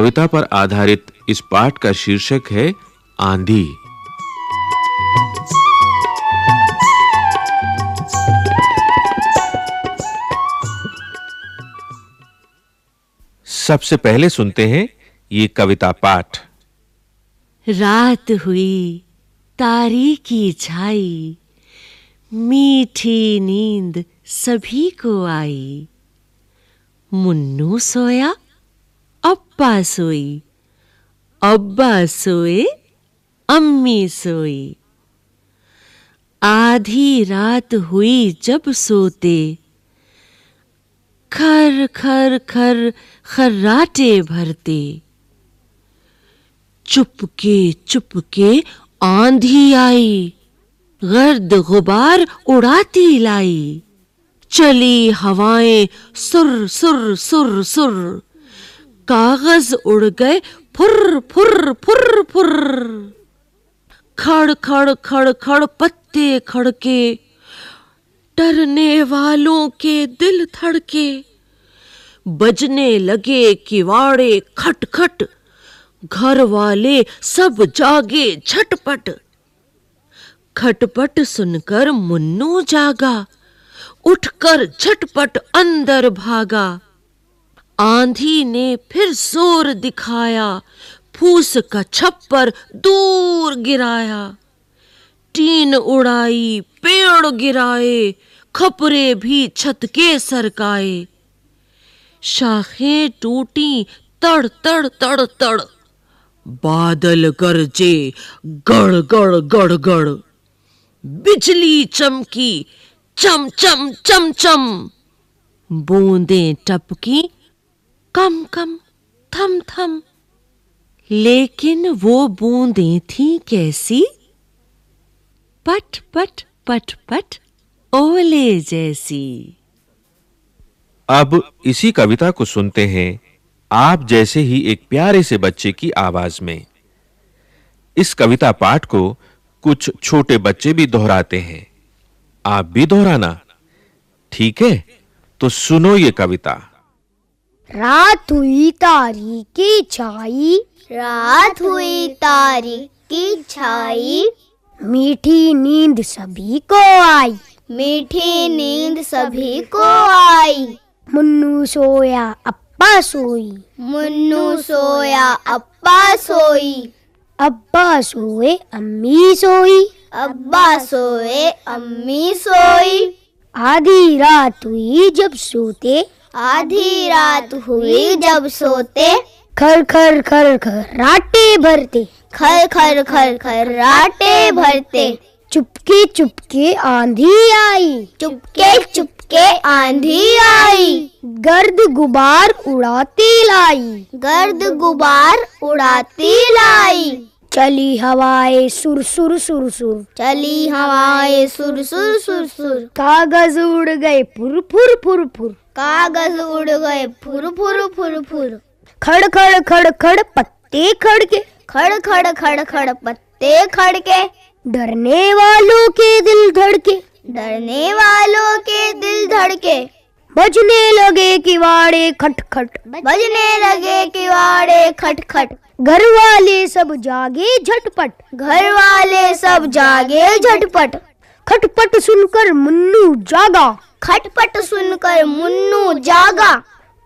कविता पर आधारित इस पाठ का शीर्षक है आंधी। सबसे पहले सुनते हैं ये कविता पाठ। रात हुई तारीकी छाई, मीठी नींद सभी को आई। मुन्नू सोया अब्बा सोई। अब्बा सोए, अम्मी सोई। आधी रात हुई जब सोते। खर खर खर, खर्राटे भरते। चुपके चुपके आंधी आई। गर्द गुबार उड़ाती लाई। चली हवाएँ सुर सुर सुर सुर। कागज़ उड़ गए, फुर फुर फुर फुर। खड़ खड़ खड़ खड़, पत्ते खड़के, डरने वालों के दिल धड़के। बजने लगे किवाड़े खट खट घर वाले सब जागे झटपट। खटपट सुनकर मुन्नू जागा, उठकर झटपट अंदर भागा। आंधी ने फिर ज़ोर दिखाया, फूस का छप्पर दूर गिराया। टीन उड़ाई, पेड़ गिराए, खपरे भी छत के सरकाए। शाखें टूटी, तड़ तड़ तड़ तड़। बादल गरजे, गड़ गड़ गड़ गड़। बिजली चमकी, चम चम चम चम। बूंदें टपकी कम कम, थम थम। लेकिन वो बूंदें थी कैसी? पट पट पट पट, ओले जैसी। अब इसी कविता को सुनते हैं आप जैसे ही एक प्यारे से बच्चे की आवाज़ में। इस कविता पाठ को कुछ छोटे बच्चे भी दोहराते हैं। आप भी दोहराना। ठीक है? तो सुनो ये कविता। रात हुई तारी की छाई। रात हुई तारी की छाई। मीठी नींद सभी को आई। मीठी नींद सभी को आई। मुन्नू सोया अप्पा सोई। मुन्नू सोया अप्पा सोई। अब्बा सोए अम्मी सोई। अब्बा सोए अम्मी सोई। आधी रात हुई जब सोते आधी रात हुई जब सोते। खर खर खर खर राटे भरते। खर खर खर खर राटे भरते। चुपके चुपके आंधी आई। चुपके चुपके आंधी आई। गर्द गुबार उड़ाती लाई। गर्द गुबार उड़ाती लाई। चली हवाएँ सुर सुर सुर सुर। चली हवाएँ सुर सुर सुर सुर। कागज़ उड़ गए फुर फुर फुर फुर। कागज़ उड़ गए फुर फुर फुर फुर। खड़ खड़ खड़ खड़ पत्ते खड़के। खड़ खड़ खड़ खड़ पत्ते खड़के। डरने वालों के दिल धड़के। डरने वालों के दिल धड़के। बजने लगे किवाड़े खट खट बजने लगे किवाड़े खट खट घर वाले सब जागे झटपट। घर वाले सब जागे झटपट। खटपट सुनकर मुन्नू जागा। खटपट सुनकर मुन्नू जागा।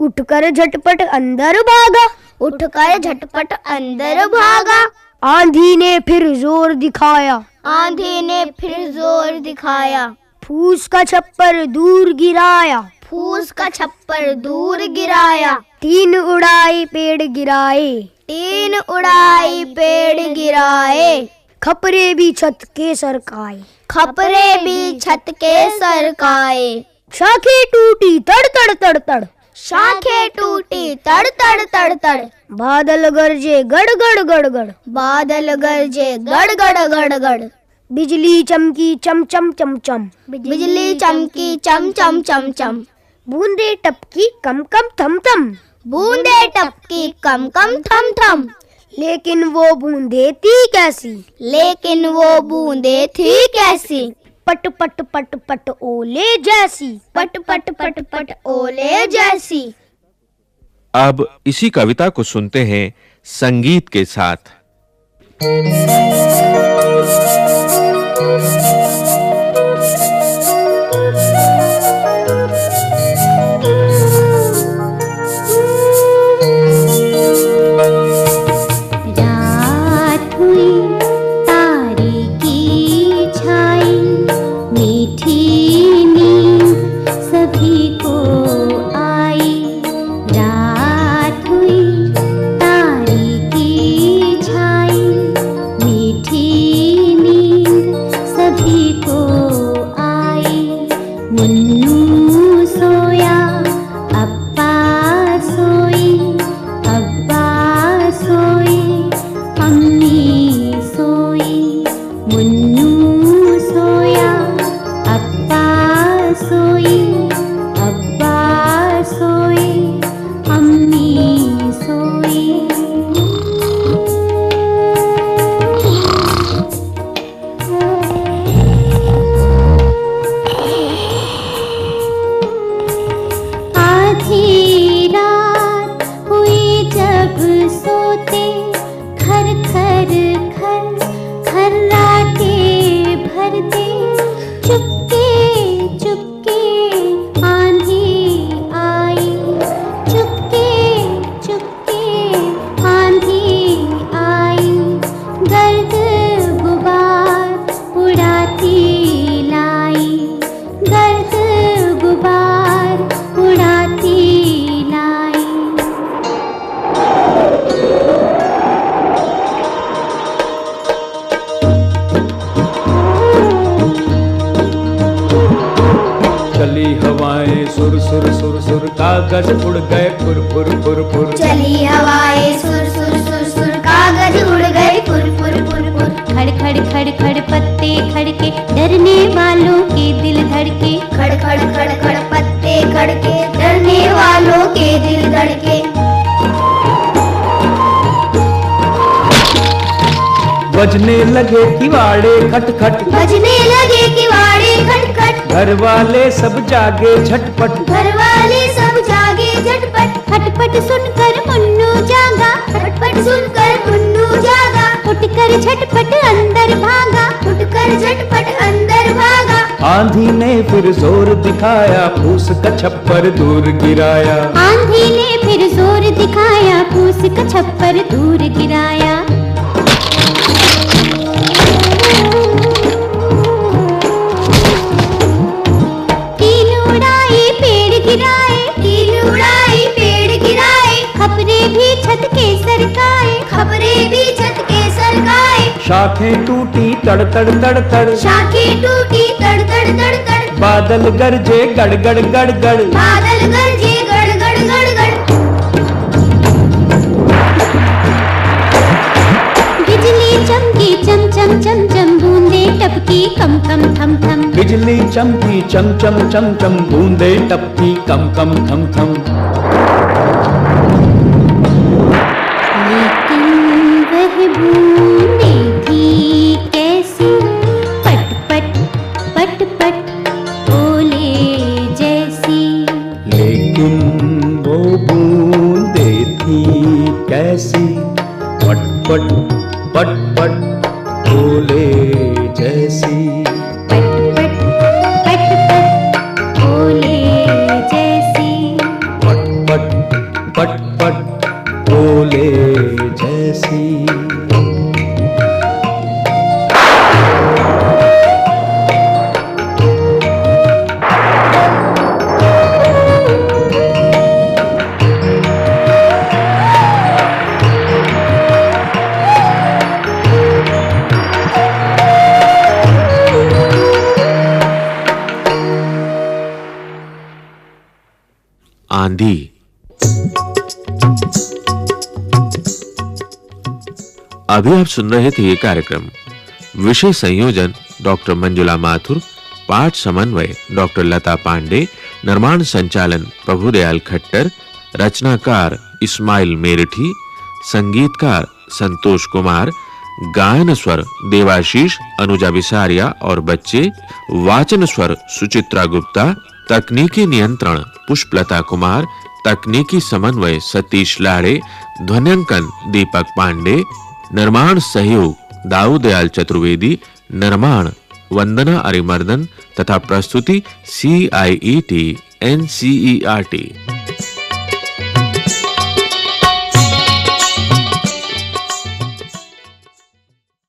उठकर झटपट अंदर भागा। उठकर झटपट अंदर भागा। आंधी ने फिर ज़ोर दिखाया। आंधी ने फिर ज़ोर दिखाया। फूस का छप्पर दूर गिराया। फूस का छप्पर दूर गिराया। तीन उड़ाई पेड़ गिराए। तीन उड़ाई पेड़ गिराए। खपरे भी छत के सरकाए। खपरे भी छत के सरकाए शाखे टूटी तड़ तड़ तड़ तड़ शाखे टूटी तड़ तड़ तड़ तड़ बादल गरजे गड़ गड़ गड़ गड़ बादल गरजे गड़ गड़ गड़ गड़ बिजली चमकी चम चम चम चम। बिजली चमकी चम चम चम चम। बूंदे टपकी कम कम थम थम। बूंदे टपकी कम कम थम थम। लेकिन वो बूंदे थी कैसी? लेकिन वो बूंदे थी कैसी? पट पट पट पट ओले जैसी। पट पट पट पट ओले जैसी। अब इसी कविता को सुनते हैं संगीत के साथ। कागज़ उड़ गए फुर फुर फुर फुर चली हवाएँ सुर सुर सुर सुर कागज़ उड़ गए फुर फुर फुर फुर खड़ खड़ खड़ खड़ पत्ते खड़के डरने वालों के दिल धड़के। खड़ खड़ खड़ खड़ पत्ते खड़के डरने वालों के दिल धड़के। बजने लगे किवाड़े खट खट। बजने लगे किवाड़े खटखट घर वाले सब जागे झटपट। घर वाले खटपट सुनकर मुन्नू जागा। खटपट सुनकर मुन्नू जागा। उठकर झटपट अंदर भागा। उठकर झटपट अंदर भागा। आंधी ने फिर ज़ोर दिखाया फूस का छप्पर दूर गिराया। आंधी ने फिर ज़ोर दिखाया फूस का छप्पर दूर गिराया। सरकाए खबरे भी छत के सरकाए शाखें टूटी तड़ तड़ तड़ तड़ शाखें टूटी तड़ तड़ तड़ तड़ बादल गरजे गड़ गड़ गड़ गड़ बादल गरजे गड़ गड़ गड़ गड़ बिजली चमकी चम चम चम चम बूंदे टपकी कम कम थम थम। बिजली चमकी चम चम चम चम बूंदे टपकी कम कम थम थम। कैसी पट पट पट पट ओले जैसी पट पट पट पट जैसी पट पट पट पट ओले जैसी आंधी अभी आप सुन रहे थे ये कार्यक्रम। विषय संयोजन, डॉक्टर मंजुला माथुर, पाठ समन्वय, डॉक्टर लता पांडे, निर्माण संचालन प्रभुदयाल खट्टर, रचनाकार इस्माइल मेरठी, संगीतकार संतोष कुमार, गायन स्वर देवाशीष, अनुजा विसारिया और बच्चे, वाचन स्वर सुचित्रा गुप्ता तकनीकी नियंत्रण, पुष्पलता कुमार, तकनीकी समन्वय सतीश लाड़े ध्वनिंकन दीपक पांडे, निर्माण सहयोग दाऊदयाल चतुर्वेदी, निर्माण वंदना अरिमर्दन, तथा प्रस्तुति C I E T N C E R T